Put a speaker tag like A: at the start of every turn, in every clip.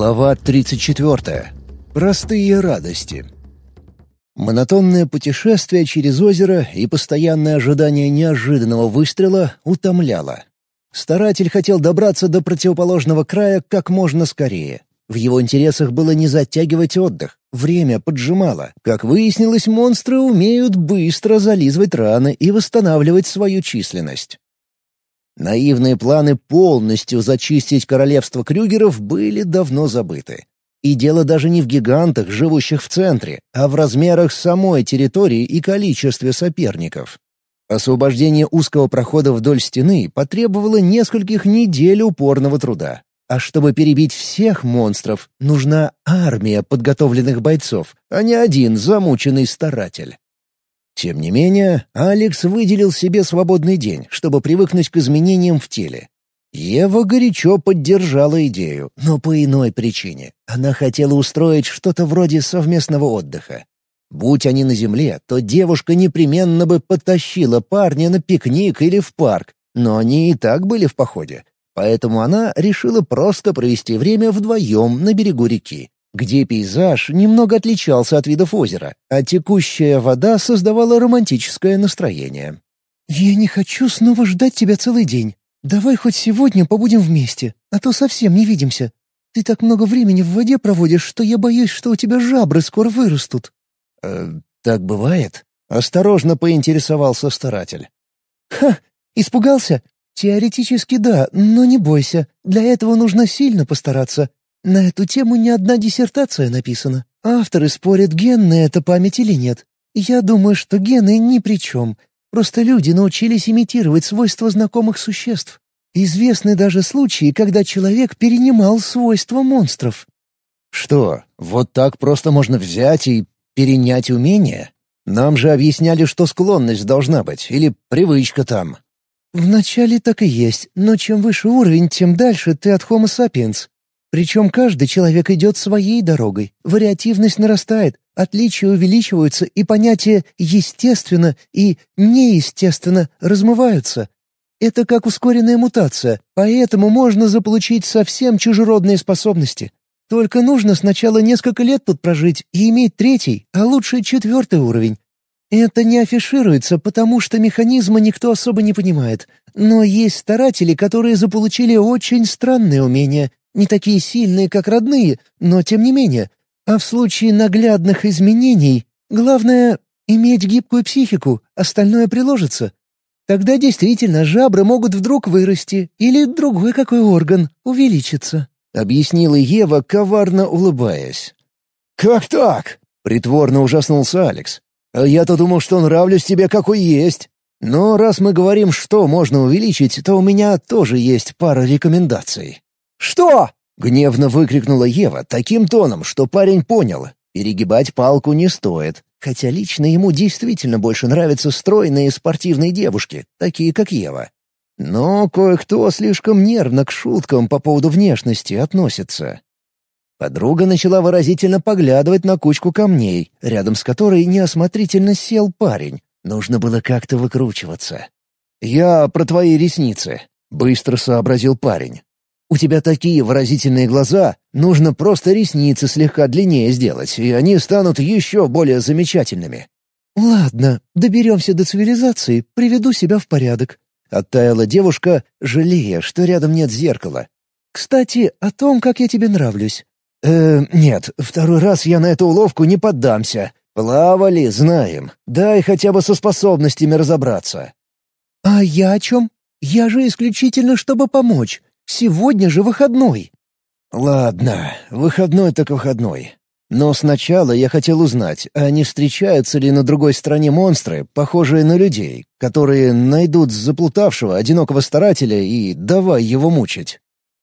A: Глава 34. Простые радости. Монотонное путешествие через озеро и постоянное ожидание неожиданного выстрела утомляло. Старатель хотел добраться до противоположного края как можно скорее. В его интересах было не затягивать отдых. Время поджимало. Как выяснилось, монстры умеют быстро зализывать раны и восстанавливать свою численность. Наивные планы полностью зачистить королевство Крюгеров были давно забыты. И дело даже не в гигантах, живущих в центре, а в размерах самой территории и количестве соперников. Освобождение узкого прохода вдоль стены потребовало нескольких недель упорного труда. А чтобы перебить всех монстров, нужна армия подготовленных бойцов, а не один замученный старатель. Тем не менее, Алекс выделил себе свободный день, чтобы привыкнуть к изменениям в теле. Ева горячо поддержала идею, но по иной причине. Она хотела устроить что-то вроде совместного отдыха. Будь они на земле, то девушка непременно бы подтащила парня на пикник или в парк, но они и так были в походе. Поэтому она решила просто провести время вдвоем на берегу реки где пейзаж немного отличался от видов озера, а текущая вода создавала романтическое настроение.
B: «Я не хочу снова ждать тебя целый день. Давай хоть сегодня побудем вместе, а то совсем не видимся. Ты так много времени в воде проводишь, что я боюсь, что у тебя жабры скоро вырастут».
A: «Э, «Так бывает?» — осторожно поинтересовался старатель.
B: «Ха! Испугался? Теоретически да, но не бойся. Для этого нужно сильно постараться. На эту тему ни одна диссертация написана. Авторы спорят, генная это память или нет. Я думаю, что гены ни при чем. Просто люди научились имитировать свойства знакомых существ. Известны даже случаи, когда человек перенимал свойства монстров.
A: Что, вот так просто можно взять и перенять умение? Нам же объясняли, что склонность должна быть, или привычка там.
B: Вначале так и есть, но чем выше уровень, тем дальше ты от Homo sapiens. Причем каждый человек идет своей дорогой, вариативность нарастает, отличия увеличиваются, и понятия «естественно» и «неестественно» размываются. Это как ускоренная мутация, поэтому можно заполучить совсем чужеродные способности. Только нужно сначала несколько лет тут прожить и иметь третий, а лучше четвертый уровень. Это не афишируется, потому что механизма никто особо не понимает. Но есть старатели, которые заполучили очень странные умения, не такие сильные, как родные, но тем не менее. А в случае наглядных изменений, главное — иметь гибкую психику, остальное приложится. Тогда действительно жабры могут вдруг вырасти, или другой какой орган увеличиться», —
A: объяснила Ева, коварно улыбаясь. «Как так?» — притворно ужаснулся Алекс. «А я-то думал, что нравлюсь тебе какой есть. Но раз мы говорим, что можно увеличить, то у меня тоже есть пара рекомендаций».
C: «Что?»
A: — гневно выкрикнула Ева таким тоном, что парень понял. Перегибать палку не стоит, хотя лично ему действительно больше нравятся стройные спортивные девушки, такие как Ева. Но кое-кто слишком нервно к шуткам по поводу внешности относится. Подруга начала выразительно поглядывать на кучку камней, рядом с которой неосмотрительно сел парень. Нужно было как-то выкручиваться. «Я про твои ресницы», — быстро сообразил парень. У тебя такие выразительные глаза, нужно просто ресницы слегка длиннее сделать, и они станут еще более замечательными».
B: «Ладно, доберемся до цивилизации, приведу себя в порядок», — оттаяла девушка, жалея, что рядом нет зеркала. «Кстати, о том, как я тебе нравлюсь».
A: «Э, нет, второй раз я на эту уловку не поддамся. Плавали, знаем. Дай хотя бы со способностями разобраться».
B: «А я о чем? Я же исключительно, чтобы помочь. Сегодня же выходной».
A: «Ладно, выходной так выходной. Но сначала я хотел узнать, а не встречаются ли на другой стороне монстры, похожие на людей, которые найдут заплутавшего одинокого старателя и давай его мучить?»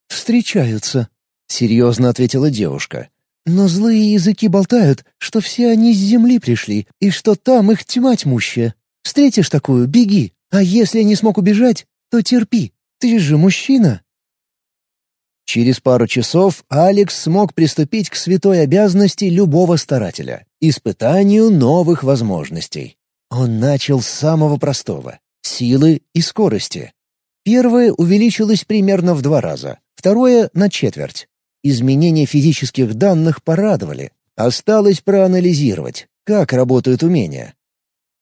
B: «Встречаются», — серьезно ответила девушка. «Но злые языки болтают, что все они с земли пришли, и что там их тьма тьмущая. Встретишь такую — беги, а если не смог убежать, то терпи. Ты же мужчина».
A: Через пару часов Алекс смог приступить к святой обязанности любого старателя — испытанию новых возможностей. Он начал с самого простого — силы и скорости. Первое увеличилось примерно в два раза, второе — на четверть. Изменения физических данных порадовали. Осталось проанализировать, как работают умения.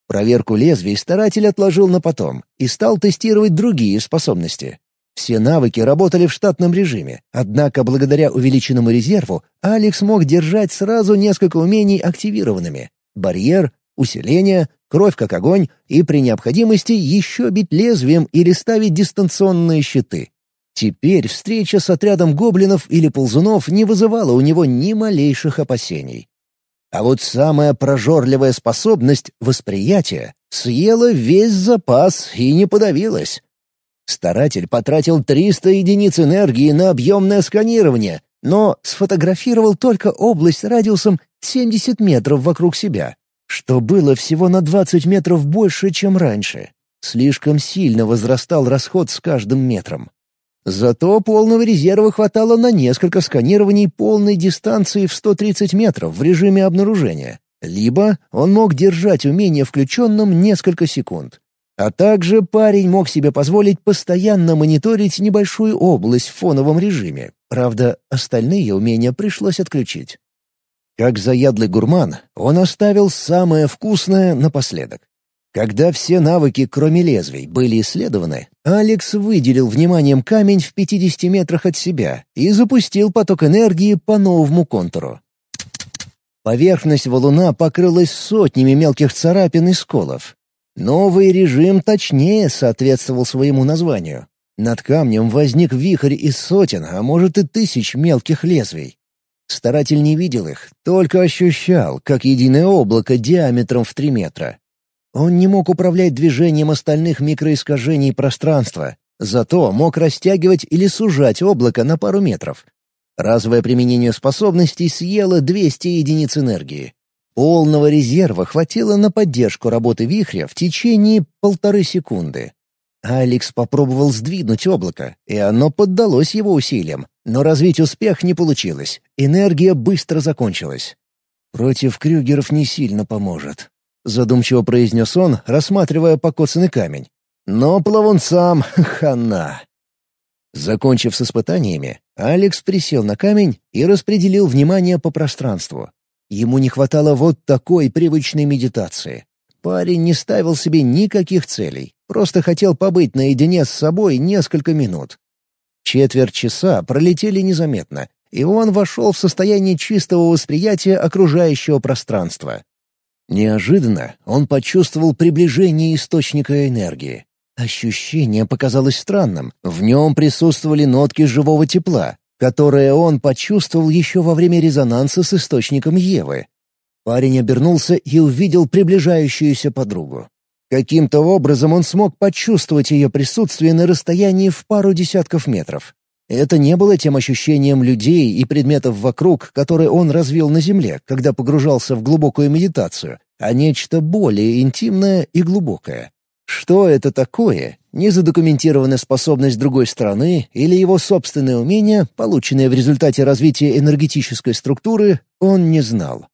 A: Проверку лезвий старатель отложил на потом и стал тестировать другие способности. Все навыки работали в штатном режиме, однако благодаря увеличенному резерву Алекс мог держать сразу несколько умений активированными. Барьер, усиление, кровь как огонь и при необходимости еще бить лезвием или ставить дистанционные щиты. Теперь встреча с отрядом гоблинов или ползунов не вызывала у него ни малейших опасений. А вот самая прожорливая способность — восприятие — съела весь запас и не подавилась. Старатель потратил 300 единиц энергии на объемное сканирование, но сфотографировал только область радиусом 70 метров вокруг себя, что было всего на 20 метров больше, чем раньше. Слишком сильно возрастал расход с каждым метром. Зато полного резерва хватало на несколько сканирований полной дистанции в 130 метров в режиме обнаружения. Либо он мог держать умение включенным несколько секунд. А также парень мог себе позволить постоянно мониторить небольшую область в фоновом режиме. Правда, остальные умения пришлось отключить. Как заядлый гурман, он оставил самое вкусное напоследок. Когда все навыки, кроме лезвий, были исследованы, Алекс выделил вниманием камень в 50 метрах от себя и запустил поток энергии по новому контуру. Поверхность валуна покрылась сотнями мелких царапин и сколов. Новый режим точнее соответствовал своему названию. Над камнем возник вихрь из сотен, а может и тысяч мелких лезвий. Старатель не видел их, только ощущал, как единое облако диаметром в три метра. Он не мог управлять движением остальных микроискажений пространства, зато мог растягивать или сужать облако на пару метров. Разовое применение способностей съело 200 единиц энергии. Полного резерва хватило на поддержку работы вихря в течение полторы секунды. Алекс попробовал сдвинуть облако, и оно поддалось его усилиям, но развить успех не получилось, энергия быстро закончилась. Против Крюгеров не сильно поможет. Задумчиво произнес он, рассматривая покоцанный камень. Но плавунцам хана. Закончив с испытаниями, Алекс присел на камень и распределил внимание по пространству. Ему не хватало вот такой привычной медитации. Парень не ставил себе никаких целей, просто хотел побыть наедине с собой несколько минут. Четверть часа пролетели незаметно, и он вошел в состояние чистого восприятия окружающего пространства. Неожиданно он почувствовал приближение источника энергии. Ощущение показалось странным. В нем присутствовали нотки живого тепла, которые он почувствовал еще во время резонанса с источником Евы. Парень обернулся и увидел приближающуюся подругу. Каким-то образом он смог почувствовать ее присутствие на расстоянии в пару десятков метров. Это не было тем ощущением людей и предметов вокруг, которые он развил на Земле, когда погружался в глубокую медитацию, а нечто более интимное и глубокое. Что это такое? Незадокументированная способность другой страны или его собственное умение, полученное в результате развития энергетической структуры, он не знал.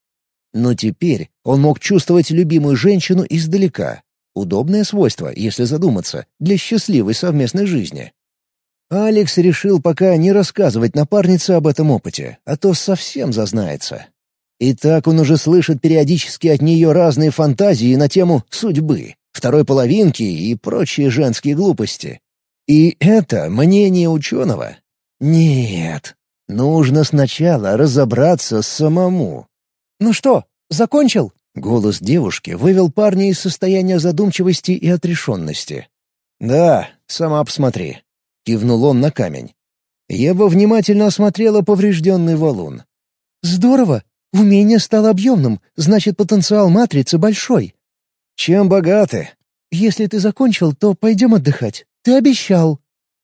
A: Но теперь он мог чувствовать любимую женщину издалека. Удобное свойство, если задуматься, для счастливой совместной жизни. Алекс решил пока не рассказывать напарнице об этом опыте, а то совсем зазнается. И так он уже слышит периодически от нее разные фантазии на тему судьбы, второй половинки и прочие женские глупости. И это мнение ученого? Нет. Нужно сначала разобраться самому. «Ну что, закончил?» Голос девушки вывел парня из состояния задумчивости и отрешенности. «Да, сама посмотри. Кивнул он на камень. Ева внимательно осмотрела поврежденный валун. «Здорово! Умение стало объемным, значит, потенциал матрицы большой». «Чем богаты?» «Если ты закончил, то пойдем отдыхать. Ты обещал».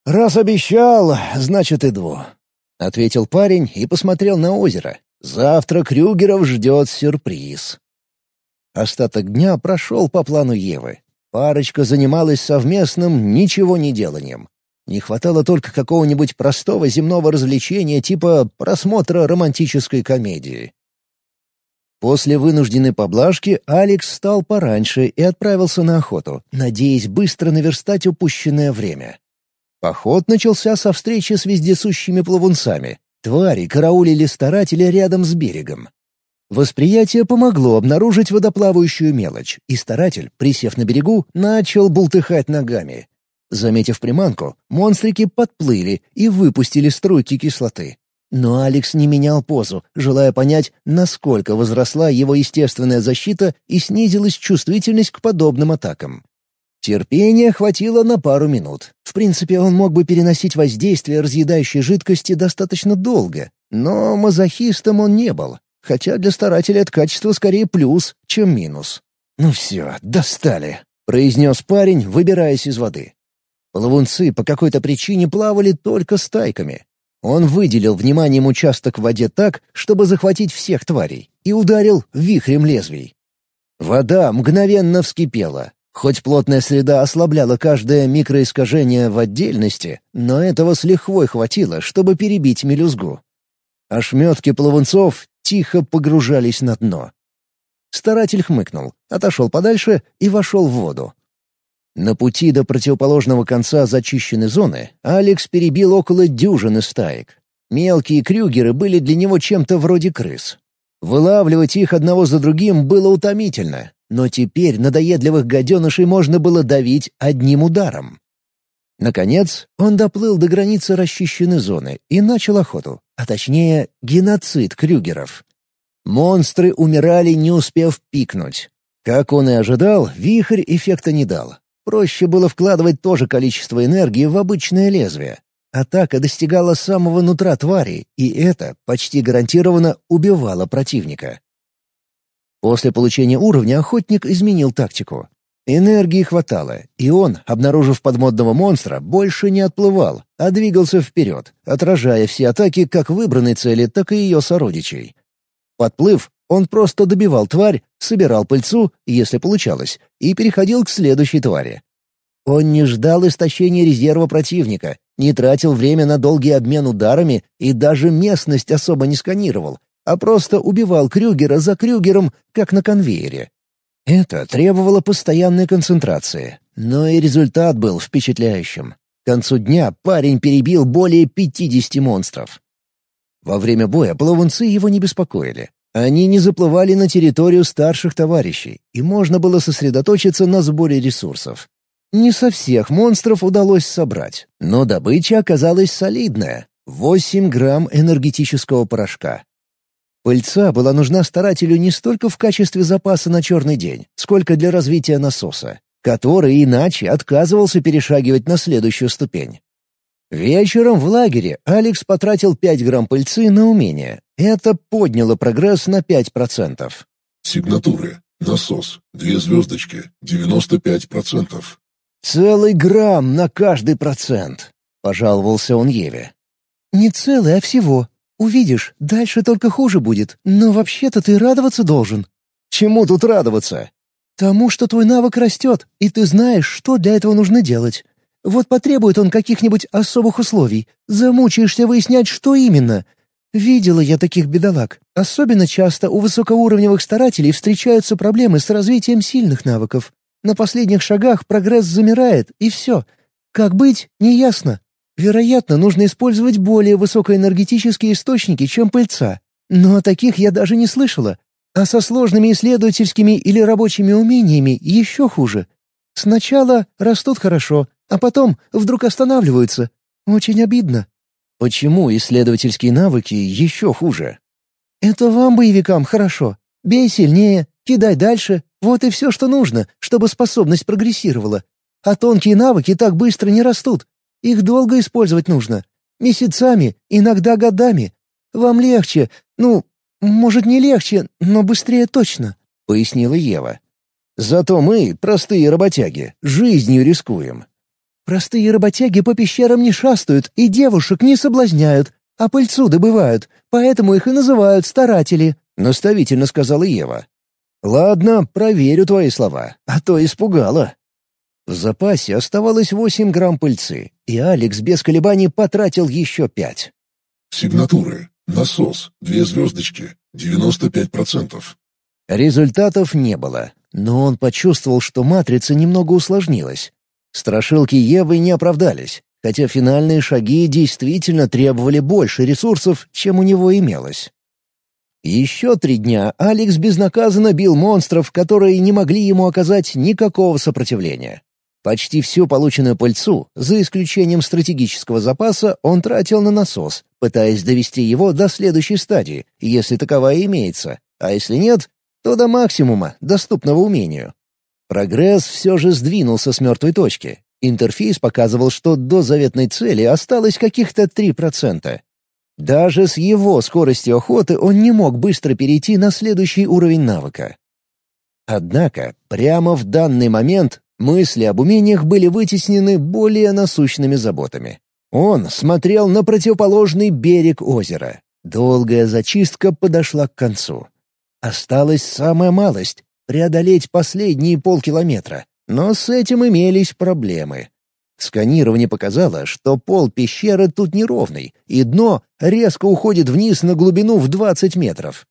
A: «Раз обещал, значит, иду», — ответил парень и посмотрел на озеро. «Завтра Крюгеров ждет сюрприз». Остаток дня прошел по плану Евы. Парочка занималась совместным ничего не деланием. Не хватало только какого-нибудь простого земного развлечения типа просмотра романтической комедии. После вынужденной поблажки Алекс встал пораньше и отправился на охоту, надеясь быстро наверстать упущенное время. Поход начался со встречи с вездесущими плавунцами. Твари караулили старателя рядом с берегом. Восприятие помогло обнаружить водоплавающую мелочь, и старатель, присев на берегу, начал бултыхать ногами. Заметив приманку, монстрики подплыли и выпустили струйки кислоты. Но Алекс не менял позу, желая понять, насколько возросла его естественная защита и снизилась чувствительность к подобным атакам. Терпения хватило на пару минут. В принципе, он мог бы переносить воздействие разъедающей жидкости достаточно долго, но мазохистом он не был, хотя для старателя это качество скорее плюс, чем минус. «Ну все, достали», — произнес парень, выбираясь из воды. Плавунцы по какой-то причине плавали только стайками. Он выделил вниманием участок в воде так, чтобы захватить всех тварей, и ударил вихрем лезвий. Вода мгновенно вскипела. Хоть плотная среда ослабляла каждое микроискажение в отдельности, но этого с лихвой хватило, чтобы перебить мелюзгу. Ошметки плавунцов тихо погружались на дно. Старатель хмыкнул, отошел подальше и вошел в воду. На пути до противоположного конца зачищенной зоны Алекс перебил около дюжины стаек. Мелкие крюгеры были для него чем-то вроде крыс. Вылавливать их одного за другим было утомительно, но теперь надоедливых гаденышей можно было давить одним ударом. Наконец, он доплыл до границы расчищенной зоны и начал охоту, а точнее, геноцид крюгеров. Монстры умирали, не успев пикнуть. Как он и ожидал, вихрь эффекта не дал. Проще было вкладывать то же количество энергии в обычное лезвие. Атака достигала самого нутра твари, и это почти гарантированно убивало противника. После получения уровня охотник изменил тактику. Энергии хватало, и он, обнаружив подмодного монстра, больше не отплывал, а двигался вперед, отражая все атаки как выбранной цели, так и ее сородичей. Подплыв, он просто добивал тварь, собирал пыльцу, если получалось, и переходил к следующей твари. Он не ждал истощения резерва противника, не тратил время на долгий обмен ударами и даже местность особо не сканировал, а просто убивал Крюгера за Крюгером, как на конвейере. Это требовало постоянной концентрации, но и результат был впечатляющим. К концу дня парень перебил более 50 монстров. Во время боя плавунцы его не беспокоили. Они не заплывали на территорию старших товарищей, и можно было сосредоточиться на сборе ресурсов. Не со всех монстров удалось собрать, но добыча оказалась солидная — 8 грамм энергетического порошка. Пыльца была нужна старателю не столько в качестве запаса на черный день, сколько для развития насоса, который иначе отказывался перешагивать на следующую ступень. Вечером в лагере Алекс потратил 5 грамм пыльцы на умение. Это подняло прогресс на 5%.
C: Сигнатуры. Насос. Две звездочки. 95%.
A: «Целый грамм на каждый процент», — пожаловался он Еве.
B: «Не целый, а всего. Увидишь, дальше только хуже будет. Но вообще-то ты радоваться должен».
A: «Чему тут радоваться?»
B: «Тому, что твой навык растет, и ты знаешь, что для этого нужно делать. Вот потребует он каких-нибудь особых условий. Замучаешься выяснять, что именно. Видела я таких бедолаг. Особенно часто у высокоуровневых старателей встречаются проблемы с развитием сильных навыков. На последних шагах прогресс замирает, и все. Как быть, неясно. Вероятно, нужно использовать более высокоэнергетические источники, чем пыльца. Но о таких я даже не слышала. А со сложными исследовательскими или рабочими умениями еще хуже. Сначала растут хорошо, а потом вдруг останавливаются. Очень обидно.
A: Почему исследовательские навыки еще хуже?
B: Это вам, боевикам, хорошо. Бей сильнее, кидай дальше. Вот и все, что нужно, чтобы способность прогрессировала. А тонкие навыки так быстро не растут. Их долго использовать нужно. Месяцами, иногда годами. Вам легче, ну, может, не легче, но быстрее точно», —
A: пояснила Ева. «Зато мы, простые работяги, жизнью рискуем.
B: Простые работяги по пещерам не шастают и девушек не соблазняют, а пыльцу добывают, поэтому их и называют старатели», —
A: наставительно сказала Ева. «Ладно, проверю твои слова, а то испугала». В запасе оставалось восемь грамм пыльцы, и Алекс без колебаний потратил еще пять.
C: «Сигнатуры. Насос. Две звездочки. 95%.
A: Результатов не было, но он почувствовал, что матрица немного усложнилась. Страшилки Евы не оправдались. хотя финальные шаги действительно требовали больше ресурсов, чем у него имелось. Еще три дня Алекс безнаказанно бил монстров, которые не могли ему оказать никакого сопротивления. Почти всю полученную пыльцу, за исключением стратегического запаса, он тратил на насос, пытаясь довести его до следующей стадии, если таковая имеется, а если нет, то до максимума, доступного умению. Прогресс все же сдвинулся с мертвой точки. Интерфейс показывал, что до заветной цели осталось каких-то 3%. Даже с его скоростью охоты он не мог быстро перейти на следующий уровень навыка. Однако, прямо в данный момент мысли об умениях были вытеснены более насущными заботами. Он смотрел на противоположный берег озера. Долгая зачистка подошла к концу. Осталась самая малость — преодолеть последние полкилометра. Но с этим имелись проблемы. Сканирование показало, что пол пещеры тут неровный, и дно резко уходит вниз на глубину в 20 метров.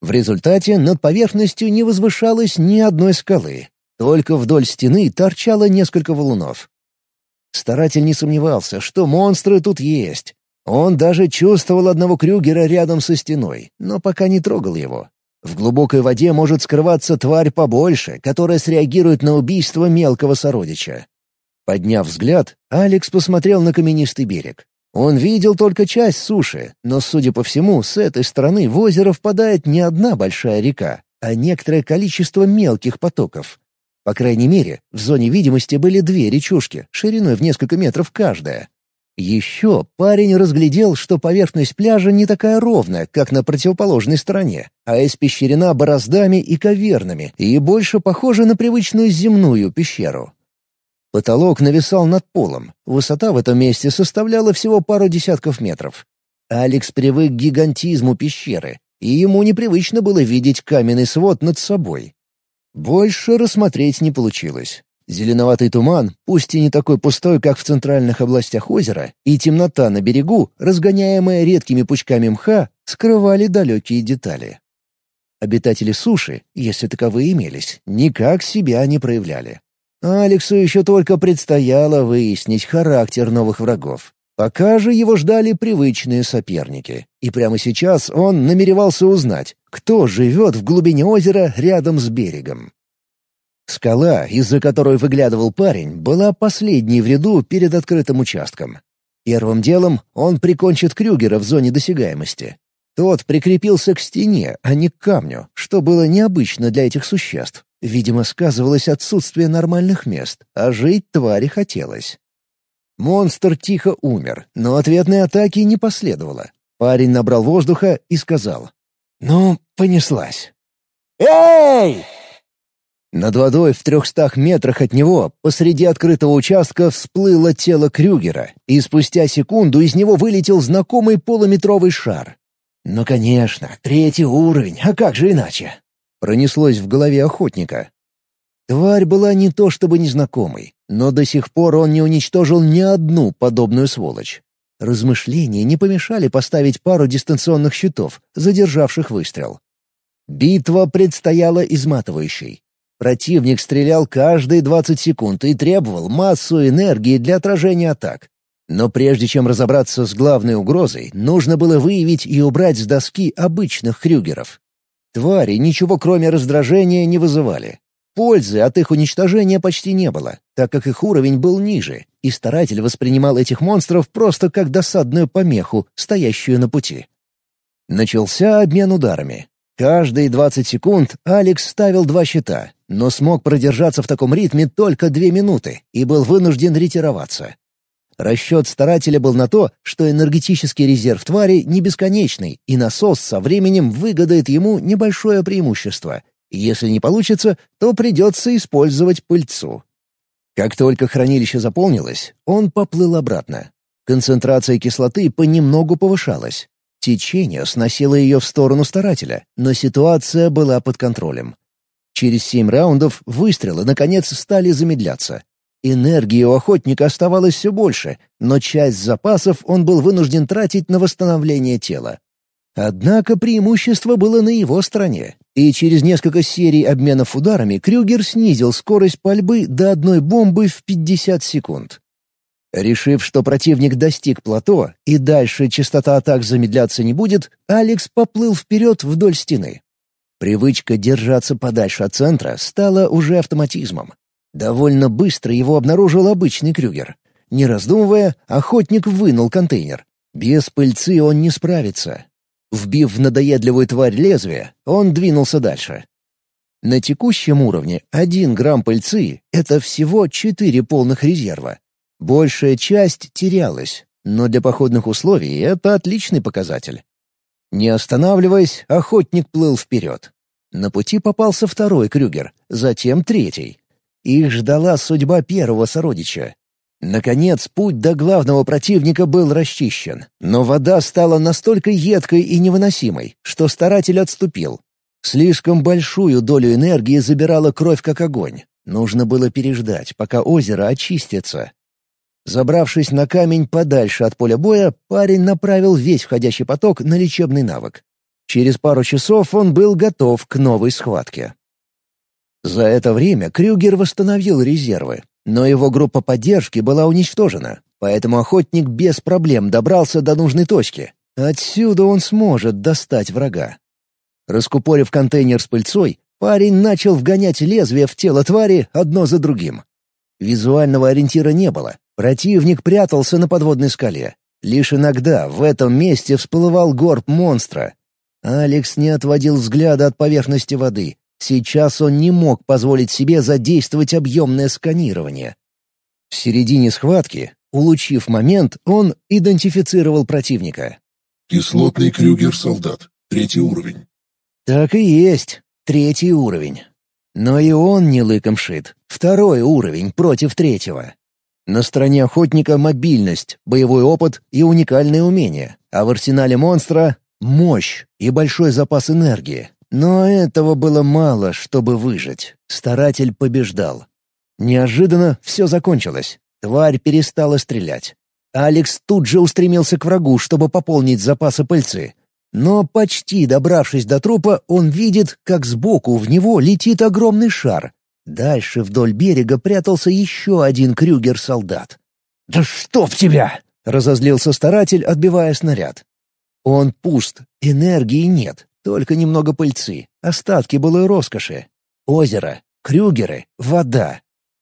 A: В результате над поверхностью не возвышалось ни одной скалы, только вдоль стены торчало несколько валунов. Старатель не сомневался, что монстры тут есть. Он даже чувствовал одного Крюгера рядом со стеной, но пока не трогал его. В глубокой воде может скрываться тварь побольше, которая среагирует на убийство мелкого сородича. Подняв взгляд, Алекс посмотрел на каменистый берег. Он видел только часть суши, но, судя по всему, с этой стороны в озеро впадает не одна большая река, а некоторое количество мелких потоков. По крайней мере, в зоне видимости были две речушки, шириной в несколько метров каждая. Еще парень разглядел, что поверхность пляжа не такая ровная, как на противоположной стороне, а испещрена бороздами и кавернами, и больше похожа на привычную земную пещеру. Потолок нависал над полом, высота в этом месте составляла всего пару десятков метров. Алекс привык к гигантизму пещеры, и ему непривычно было видеть каменный свод над собой. Больше рассмотреть не получилось. Зеленоватый туман, пусть и не такой пустой, как в центральных областях озера, и темнота на берегу, разгоняемая редкими пучками мха, скрывали далекие детали. Обитатели суши, если таковые имелись, никак себя не проявляли. Алексу еще только предстояло выяснить характер новых врагов. Пока же его ждали привычные соперники. И прямо сейчас он намеревался узнать, кто живет в глубине озера рядом с берегом. Скала, из-за которой выглядывал парень, была последней в ряду перед открытым участком. Первым делом он прикончит Крюгера в зоне досягаемости. Тот прикрепился к стене, а не к камню, что было необычно для этих существ. Видимо, сказывалось отсутствие нормальных мест, а жить твари хотелось. Монстр тихо умер, но ответной атаки не последовало. Парень набрал воздуха и сказал. «Ну, понеслась». «Эй!» Над водой в трехстах метрах от него, посреди открытого участка, всплыло тело Крюгера, и спустя секунду из него вылетел знакомый полуметровый шар. «Ну, конечно, третий уровень, а как же иначе?» Пронеслось в голове охотника. Тварь была не то чтобы незнакомой, но до сих пор он не уничтожил ни одну подобную сволочь. Размышления не помешали поставить пару дистанционных щитов, задержавших выстрел. Битва предстояла изматывающей. Противник стрелял каждые 20 секунд и требовал массу энергии для отражения атак. Но прежде чем разобраться с главной угрозой, нужно было выявить и убрать с доски обычных крюгеров. Твари ничего кроме раздражения не вызывали. Пользы от их уничтожения почти не было, так как их уровень был ниже, и старатель воспринимал этих монстров просто как досадную помеху, стоящую на пути. Начался обмен ударами. Каждые 20 секунд Алекс ставил два щита, но смог продержаться в таком ритме только две минуты и был вынужден ретироваться. Расчет старателя был на то, что энергетический резерв твари не бесконечный, и насос со временем выгодает ему небольшое преимущество. Если не получится, то придется использовать пыльцу. Как только хранилище заполнилось, он поплыл обратно. Концентрация кислоты понемногу повышалась. Течение сносило ее в сторону старателя, но ситуация была под контролем. Через семь раундов выстрелы, наконец, стали замедляться. Энергии у охотника оставалось все больше, но часть запасов он был вынужден тратить на восстановление тела. Однако преимущество было на его стороне, и через несколько серий обменов ударами Крюгер снизил скорость пальбы до одной бомбы в 50 секунд. Решив, что противник достиг плато и дальше частота атак замедляться не будет, Алекс поплыл вперед вдоль стены. Привычка держаться подальше от центра стала уже автоматизмом. Довольно быстро его обнаружил обычный Крюгер. Не раздумывая, охотник вынул контейнер. Без пыльцы он не справится. Вбив в надоедливую тварь лезвие, он двинулся дальше. На текущем уровне один грамм пыльцы — это всего четыре полных резерва. Большая часть терялась, но для походных условий это отличный показатель. Не останавливаясь, охотник плыл вперед. На пути попался второй Крюгер, затем третий. Их ждала судьба первого сородича. Наконец, путь до главного противника был расчищен, но вода стала настолько едкой и невыносимой, что старатель отступил. Слишком большую долю энергии забирала кровь как огонь. Нужно было переждать, пока озеро очистится, Забравшись на камень подальше от поля боя, парень направил весь входящий поток на лечебный навык. Через пару часов он был готов к новой схватке. За это время Крюгер восстановил резервы, но его группа поддержки была уничтожена, поэтому охотник без проблем добрался до нужной точки. Отсюда он сможет достать врага. Раскупорив контейнер с пыльцой, парень начал вгонять лезвие в тело твари одно за другим. Визуального ориентира не было, Противник прятался на подводной скале. Лишь иногда в этом месте всплывал горб монстра. Алекс не отводил взгляда от поверхности воды. Сейчас он не мог позволить себе задействовать объемное сканирование. В середине схватки, улучив момент, он идентифицировал противника.
C: «Кислотный Крюгер-солдат. Третий уровень».
A: «Так и есть. Третий уровень. Но и он не лыком шит. Второй уровень против третьего. На стороне охотника мобильность, боевой опыт и уникальные умения, а в арсенале монстра — мощь и большой запас энергии. Но этого было мало, чтобы выжить. Старатель побеждал. Неожиданно все закончилось. Тварь перестала стрелять. Алекс тут же устремился к врагу, чтобы пополнить запасы пыльцы. Но почти добравшись до трупа, он видит, как сбоку в него летит огромный шар, Дальше вдоль берега прятался еще один Крюгер-солдат. «Да чтоб тебя!» — разозлился старатель, отбивая снаряд. Он пуст, энергии нет, только немного пыльцы, остатки былой роскоши. Озеро, крюгеры, вода.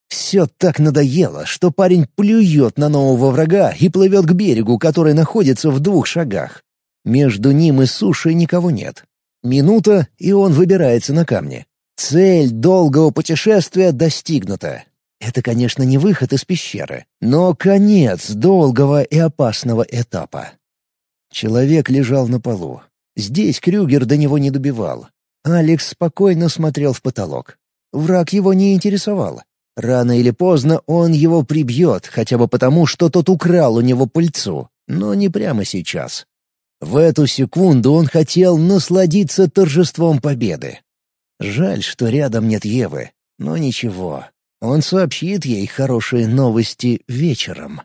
A: Все так надоело, что парень плюет на нового врага и плывет к берегу, который находится в двух шагах. Между ним и сушей никого нет. Минута, и он выбирается на камни. Цель долгого путешествия достигнута. Это, конечно, не выход из пещеры, но конец долгого и опасного этапа. Человек лежал на полу. Здесь Крюгер до него не добивал. Алекс спокойно смотрел в потолок. Враг его не интересовал. Рано или поздно он его прибьет, хотя бы потому, что тот украл у него пыльцу, но не прямо сейчас. В эту секунду он хотел насладиться торжеством победы. Жаль, что рядом нет Евы, но ничего. Он сообщит ей хорошие новости вечером.